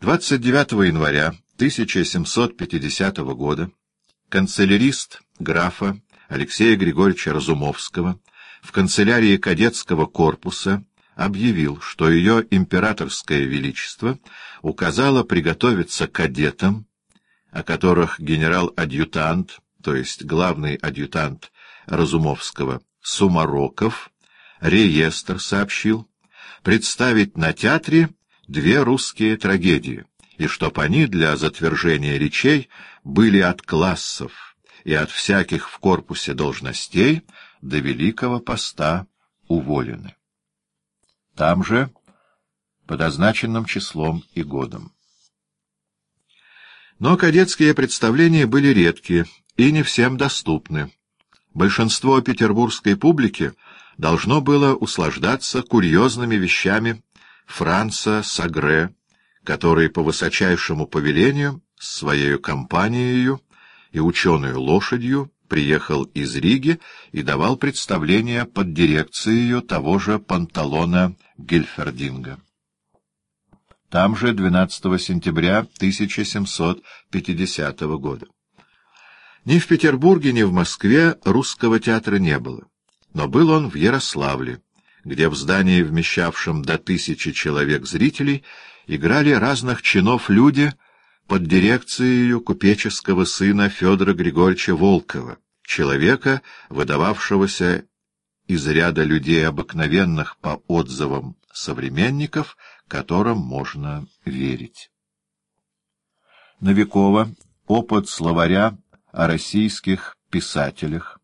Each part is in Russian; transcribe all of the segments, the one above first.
29 января 1750 года канцелярист графа Алексея Григорьевича Разумовского в канцелярии кадетского корпуса объявил, что ее императорское величество указало приготовиться кадетам, о которых генерал-адъютант, то есть главный адъютант Разумовского, Сумароков, реестр сообщил, представить на театре две русские трагедии, и чтоб они для затвержения речей были от классов и от всяких в корпусе должностей до великого поста уволены. Там же под означенным числом и годом. Но кадетские представления были редкие и не всем доступны. Большинство петербургской публики должно было услаждаться курьезными вещами Франца Сагре, который по высочайшему повелению с своей компанией и ученую лошадью приехал из Риги и давал представление под дирекцией того же Панталона Гильфердинга. Там же 12 сентября 1750 года. Ни в Петербурге, ни в Москве русского театра не было, но был он в Ярославле, где в здании, вмещавшем до тысячи человек зрителей, играли разных чинов люди под дирекцией купеческого сына Федора Григорьевича Волкова, человека, выдававшегося из ряда людей обыкновенных по отзывам современников, которым можно верить. Новикова. Опыт словаря о российских писателях.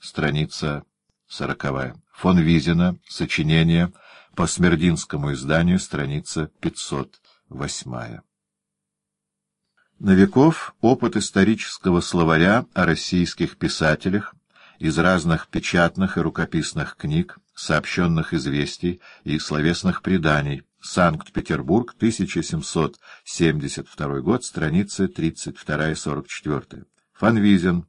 Страница сороковая. Фон Визина. Сочинение по Смердинскому изданию. Страница 508. Новиков. Опыт исторического словаря о российских писателях из разных печатных и рукописных книг, сообщенных известий и словесных преданий. Санкт-Петербург, 1772 год, страницы 32-44. Фон Визин,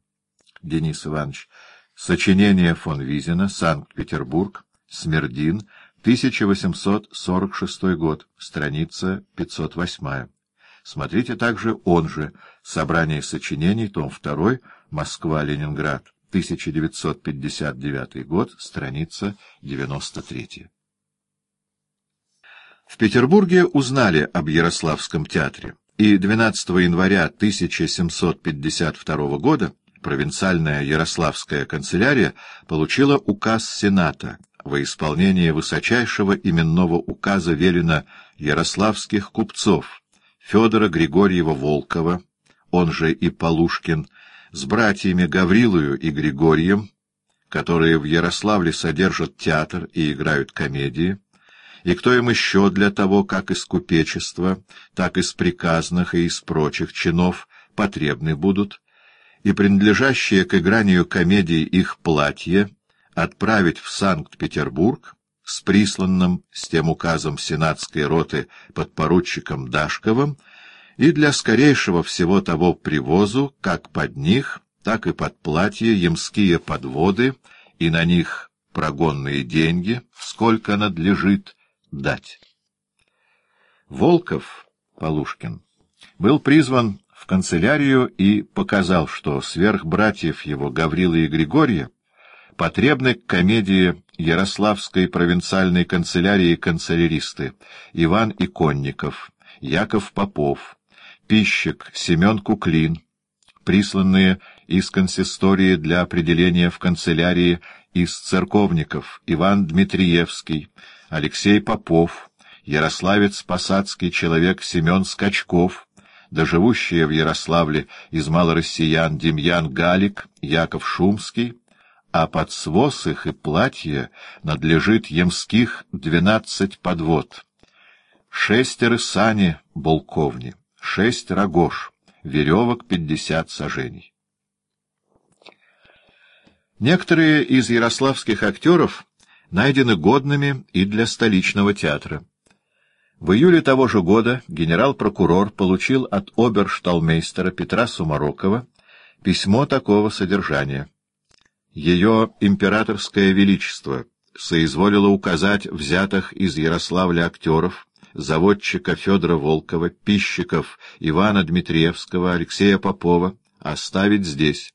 Денис Иванович. Сочинение фон Визина, Санкт-Петербург, Смердин, 1846 год, страница 508. Смотрите также он же «Собрание сочинений», том 2, Москва-Ленинград, 1959 год, страница 93. В Петербурге узнали об Ярославском театре, и 12 января 1752 года провинциальная Ярославская канцелярия получила указ Сената во исполнение высочайшего именного указа велено ярославских купцов Федора Григорьева-Волкова, он же и Полушкин, с братьями Гаврилою и Григорием, которые в Ярославле содержат театр и играют комедии, и кто им еще для того, как из купечества, так из приказных и из прочих чинов потребны будут, и принадлежащие к игранию комедии их платье отправить в Санкт-Петербург с присланным с тем указом сенатской роты подпоручиком Дашковым и для скорейшего всего того привозу, как под них, так и под платье, ямские подводы, и на них прогонные деньги, сколько надлежит, дать. Волков, Полушкин, был призван в канцелярию и показал, что сверх братьев его Гаврила и Григория потребны к комедии Ярославской провинциальной канцелярии канцеляристы Иван Иконников, Яков Попов, Пищик Семен Куклин, присланные из консистории для определения в канцелярии из церковников Иван Дмитриевский, Алексей Попов, ярославец посадский человек Семен Скачков, да живущие в Ярославле из малороссиян Демьян Галик, Яков Шумский, а под своз их и платье надлежит емских двенадцать подвод, шестеры сани болковни, шесть рогож, веревок пятьдесят сажений. Некоторые из ярославских актеров найдены годными и для столичного театра. В июле того же года генерал-прокурор получил от обершталмейстера Петра Сумарокова письмо такого содержания. Ее императорское величество соизволило указать взятых из Ярославля актеров заводчика Федора Волкова, пищиков Ивана Дмитриевского, Алексея Попова оставить здесь,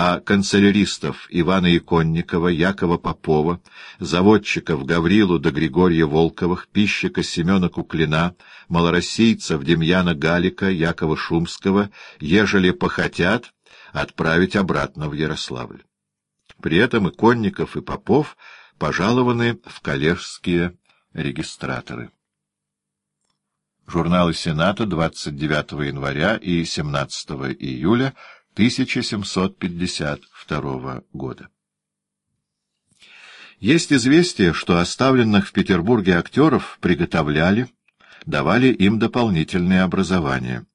а канцеляристов Ивана Иконникова, Якова Попова, заводчиков Гаврилу да Григория Волковых, пищика Семена Куклина, малороссийцев Демьяна Галика, Якова Шумского, ежели похотят, отправить обратно в Ярославль. При этом Иконников и Попов пожалованы в коллежские регистраторы. Журналы Сената 29 января и 17 июля 1752 года. Есть известие, что оставленных в Петербурге актеров приготовляли, давали им дополнительное образование.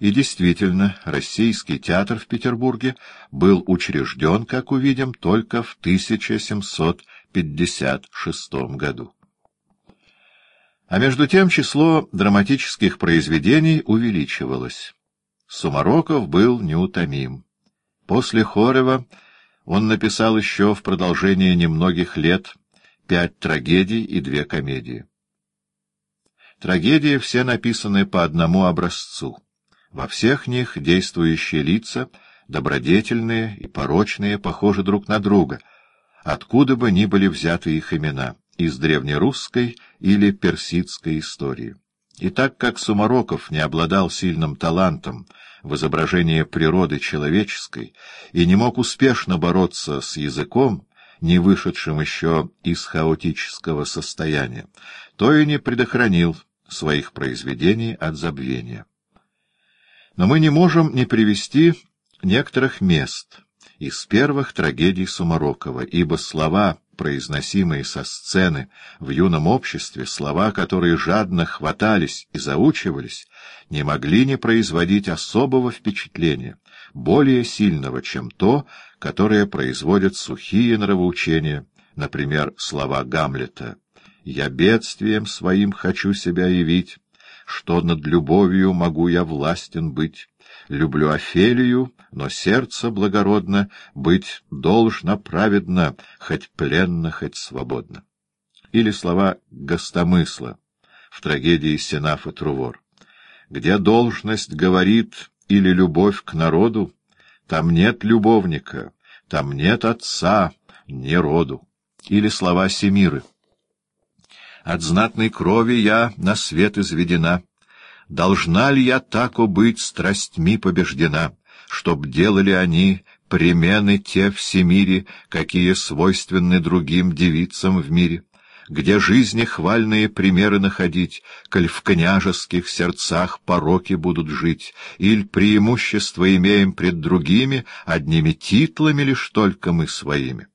И действительно, Российский театр в Петербурге был учрежден, как увидим, только в 1756 году. А между тем число драматических произведений увеличивалось. Сумароков был неутомим. После Хорева он написал еще в продолжение немногих лет пять трагедий и две комедии. Трагедии все написаны по одному образцу. Во всех них действующие лица, добродетельные и порочные, похожи друг на друга, откуда бы ни были взяты их имена, из древнерусской или персидской истории. И так как Сумароков не обладал сильным талантом в изображении природы человеческой и не мог успешно бороться с языком, не вышедшим еще из хаотического состояния, то и не предохранил своих произведений от забвения. Но мы не можем не привести некоторых мест из первых трагедий Сумарокова, ибо слова произносимые со сцены в юном обществе, слова, которые жадно хватались и заучивались, не могли не производить особого впечатления, более сильного, чем то, которое производят сухие нравоучения, например, слова Гамлета «Я бедствием своим хочу себя явить, что над любовью могу я властен быть». Люблю Офелию, но сердце благородно, быть должно праведно, хоть пленно, хоть свободно. Или слова гостомысла в трагедии Сенаф и Трувор. Где должность говорит или любовь к народу, там нет любовника, там нет отца, ни роду. Или слова Семиры. От знатной крови я на свет изведена, Должна ли я тако быть страстьми побеждена, чтоб делали они примены те в всемире, какие свойственны другим девицам в мире? Где жизни хвальные примеры находить, коль в княжеских сердцах пороки будут жить, или преимущество имеем пред другими, одними титлами лишь только мы своими?